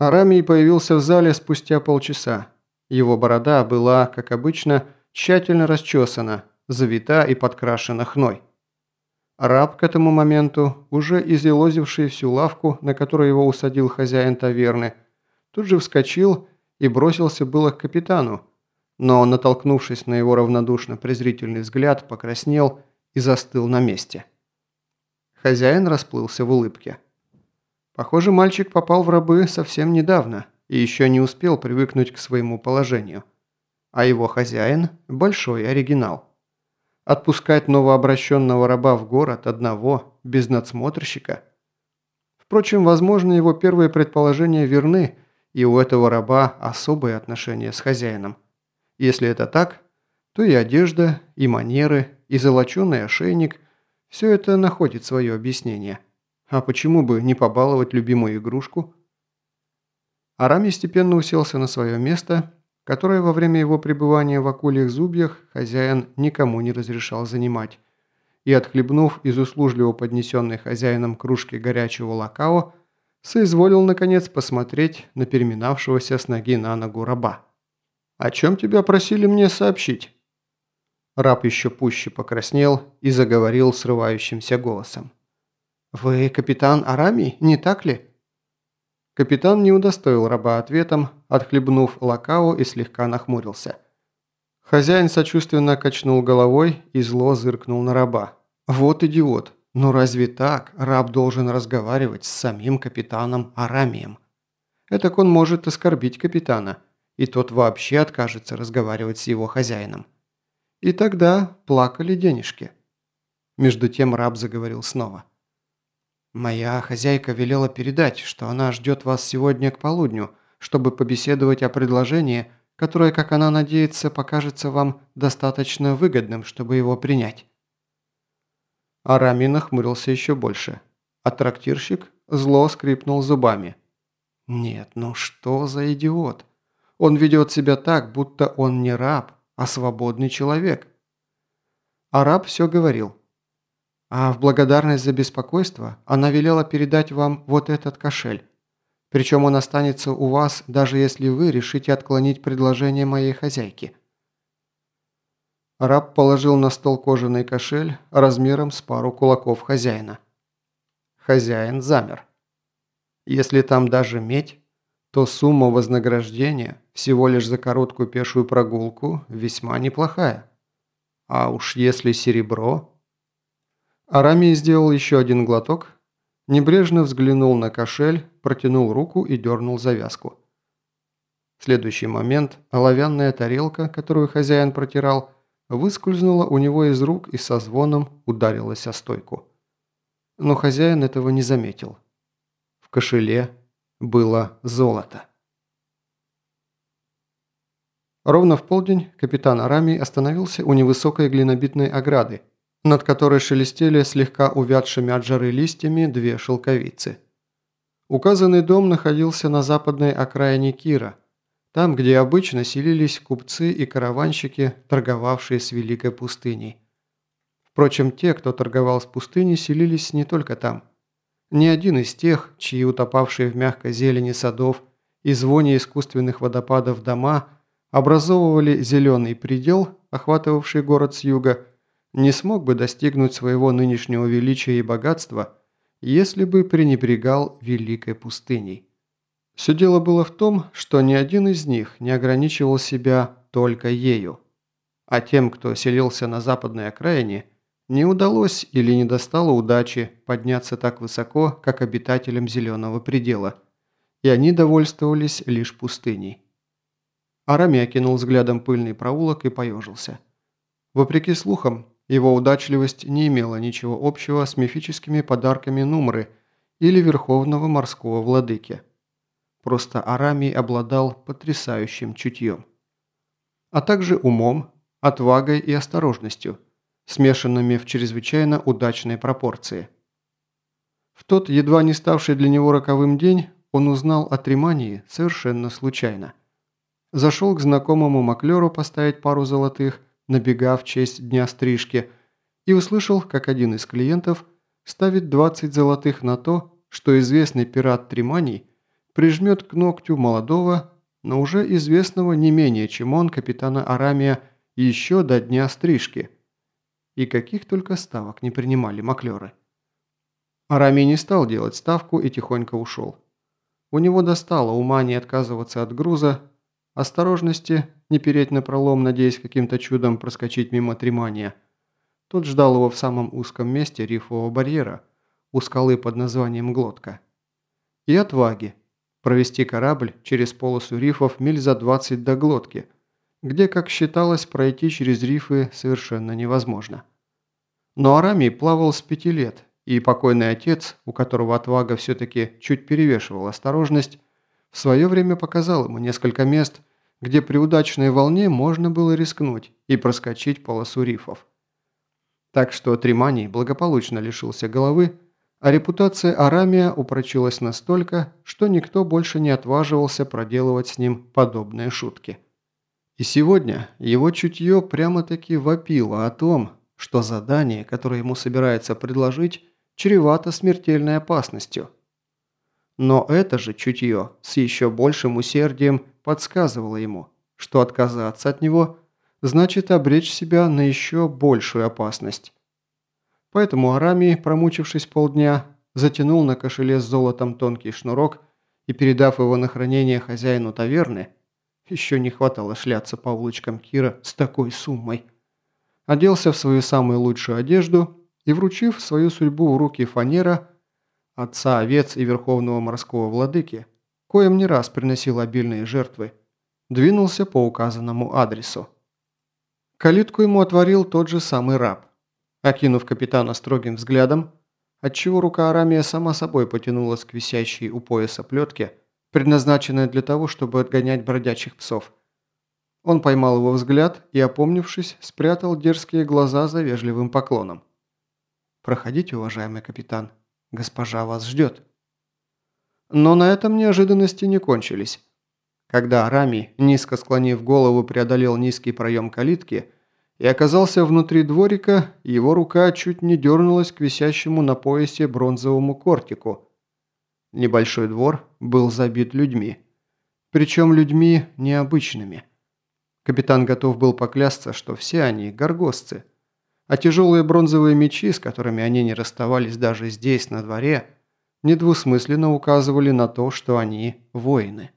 Арамий появился в зале спустя полчаса. Его борода была, как обычно, тщательно расчесана, завита и подкрашена хной. Раб к этому моменту, уже изелозивший всю лавку, на которую его усадил хозяин таверны, тут же вскочил и бросился было к капитану, но, натолкнувшись на его равнодушно-презрительный взгляд, покраснел и застыл на месте. Хозяин расплылся в улыбке. Похоже, мальчик попал в рабы совсем недавно и еще не успел привыкнуть к своему положению. А его хозяин – большой оригинал. Отпускать новообращенного раба в город одного, без надсмотрщика? Впрочем, возможно, его первые предположения верны, и у этого раба особые отношения с хозяином. Если это так, то и одежда, и манеры, и золоченый ошейник – все это находит свое объяснение – а почему бы не побаловать любимую игрушку? Арами степенно уселся на свое место, которое во время его пребывания в акульих зубьях хозяин никому не разрешал занимать, и, отхлебнув из услужливо поднесенной хозяином кружки горячего лакао, соизволил, наконец, посмотреть на переминавшегося с ноги на ногу раба. «О чем тебя просили мне сообщить?» Раб еще пуще покраснел и заговорил срывающимся голосом. «Вы капитан Арами, не так ли?» Капитан не удостоил раба ответом, отхлебнув лакао и слегка нахмурился. Хозяин сочувственно качнул головой и зло зыркнул на раба. «Вот идиот! Но разве так раб должен разговаривать с самим капитаном Арамием? Этак он может оскорбить капитана, и тот вообще откажется разговаривать с его хозяином. И тогда плакали денежки». Между тем раб заговорил снова. «Моя хозяйка велела передать, что она ждет вас сегодня к полудню, чтобы побеседовать о предложении, которое, как она надеется, покажется вам достаточно выгодным, чтобы его принять». Арами нахмурился еще больше, а трактирщик зло скрипнул зубами. «Нет, ну что за идиот? Он ведет себя так, будто он не раб, а свободный человек». А раб все говорил. А в благодарность за беспокойство она велела передать вам вот этот кошель. Причем он останется у вас, даже если вы решите отклонить предложение моей хозяйки». Раб положил на стол кожаный кошель размером с пару кулаков хозяина. Хозяин замер. Если там даже медь, то сумма вознаграждения всего лишь за короткую пешую прогулку весьма неплохая. А уж если серебро, Арамий сделал еще один глоток, небрежно взглянул на кошель, протянул руку и дернул завязку. В следующий момент оловянная тарелка, которую хозяин протирал, выскользнула у него из рук и со звоном ударилась о стойку. Но хозяин этого не заметил. В кошеле было золото. Ровно в полдень капитан Арамий остановился у невысокой глинобитной ограды, над которой шелестели слегка увядшими от жары листьями две шелковицы. Указанный дом находился на западной окраине Кира, там, где обычно селились купцы и караванщики, торговавшие с Великой пустыней. Впрочем, те, кто торговал с пустыней, селились не только там. Ни один из тех, чьи утопавшие в мягкой зелени садов и звоне искусственных водопадов дома образовывали зеленый предел, охватывавший город с юга, не смог бы достигнуть своего нынешнего величия и богатства, если бы пренебрегал великой пустыней. Все дело было в том, что ни один из них не ограничивал себя только ею. А тем, кто селился на западной окраине, не удалось или не достало удачи подняться так высоко, как обитателям Зеленого предела, и они довольствовались лишь пустыней. Арами окинул взглядом пыльный проулок и поежился. Вопреки слухам, его удачливость не имела ничего общего с мифическими подарками Нумры или Верховного морского владыки. Просто Арамий обладал потрясающим чутьем. А также умом, отвагой и осторожностью, смешанными в чрезвычайно удачной пропорции. В тот, едва не ставший для него роковым день, он узнал о Тримании совершенно случайно. Зашел к знакомому маклеру поставить пару золотых – набега в честь дня стрижки, и услышал, как один из клиентов ставит 20 золотых на то, что известный пират Триманий прижмет к ногтю молодого, но уже известного не менее, чем он, капитана Арамия, еще до дня стрижки. И каких только ставок не принимали маклеры. Арамий не стал делать ставку и тихонько ушел. У него достало ума не отказываться от груза, осторожности, не переть на пролом, надеясь каким-то чудом проскочить мимо тримания. Тот ждал его в самом узком месте рифового барьера, у скалы под названием Глотка. И отваги. Провести корабль через полосу рифов миль за 20 до Глотки, где, как считалось, пройти через рифы совершенно невозможно. Но Арамий плавал с пяти лет – и покойный отец, у которого отвага все-таки чуть перевешивала осторожность, в свое время показал ему несколько мест, где при удачной волне можно было рискнуть и проскочить полосу рифов. Так что Триманий благополучно лишился головы, а репутация Арамия упрочилась настолько, что никто больше не отваживался проделывать с ним подобные шутки. И сегодня его чутье прямо-таки вопило о том, что задание, которое ему собирается предложить, чревато смертельной опасностью. Но это же чутье с еще большим усердием подсказывало ему, что отказаться от него значит обречь себя на еще большую опасность. Поэтому Арамий, промучившись полдня, затянул на кошеле с золотом тонкий шнурок и, передав его на хранение хозяину таверны, еще не хватало шляться по улочкам Кира с такой суммой, оделся в свою самую лучшую одежду и, вручив свою судьбу в руки Фанера, отца овец и верховного морского владыки, коим не раз приносил обильные жертвы, двинулся по указанному адресу. Калитку ему отворил тот же самый раб. Окинув капитана строгим взглядом, отчего рука Арамия сама собой потянулась к висящей у пояса плетке, предназначенной для того, чтобы отгонять бродячих псов. Он поймал его взгляд и, опомнившись, спрятал дерзкие глаза за вежливым поклоном. «Проходите, уважаемый капитан. Госпожа вас ждет». Но на этом неожиданности не кончились. Когда Арами, низко склонив голову, преодолел низкий проем калитки и оказался внутри дворика, его рука чуть не дернулась к висящему на поясе бронзовому кортику. Небольшой двор был забит людьми. Причем людьми необычными. Капитан готов был поклясться, что все они – горгосцы – а тяжелые бронзовые мечи, с которыми они не расставались даже здесь, на дворе, недвусмысленно указывали на то, что они воины.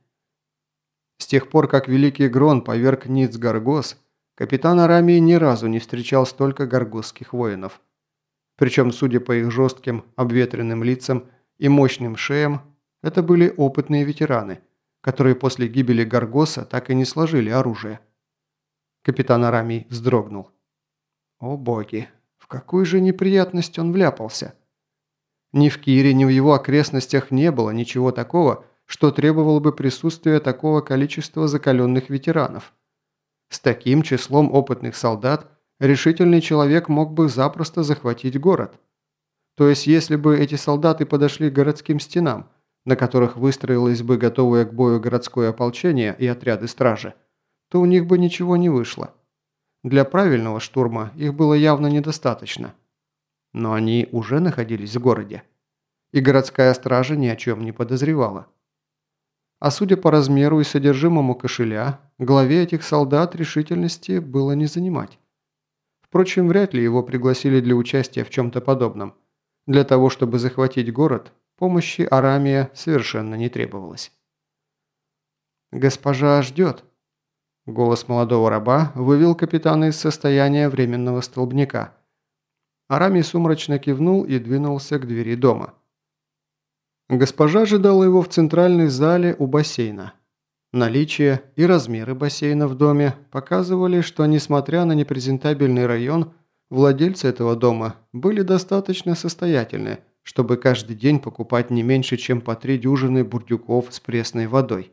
С тех пор, как Великий Грон поверг Ниц Гаргос, капитан Арамии ни разу не встречал столько гаргосских воинов. Причем, судя по их жестким, обветренным лицам и мощным шеям, это были опытные ветераны, которые после гибели Гаргоса так и не сложили оружие. Капитан Арамий вздрогнул. О боги, в какую же неприятность он вляпался? Ни в Кире, ни в его окрестностях не было ничего такого, что требовало бы присутствия такого количества закаленных ветеранов. С таким числом опытных солдат решительный человек мог бы запросто захватить город. То есть, если бы эти солдаты подошли к городским стенам, на которых выстроилось бы готовое к бою городское ополчение и отряды стражи, то у них бы ничего не вышло. Для правильного штурма их было явно недостаточно. Но они уже находились в городе. И городская стража ни о чем не подозревала. А судя по размеру и содержимому кошеля, главе этих солдат решительности было не занимать. Впрочем, вряд ли его пригласили для участия в чем-то подобном. Для того, чтобы захватить город, помощи Арамия совершенно не требовалось. «Госпожа ждет», Голос молодого раба вывел капитана из состояния временного столбняка. Арами сумрачно кивнул и двинулся к двери дома. Госпожа ожидала его в центральной зале у бассейна. Наличие и размеры бассейна в доме показывали, что, несмотря на непрезентабельный район, владельцы этого дома были достаточно состоятельны, чтобы каждый день покупать не меньше, чем по три дюжины бурдюков с пресной водой.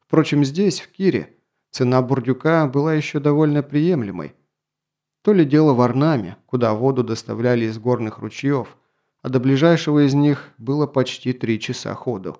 Впрочем, здесь, в Кире, Цена бурдюка была еще довольно приемлемой. То ли дело в Арнаме, куда воду доставляли из горных ручьев, а до ближайшего из них было почти три часа ходу.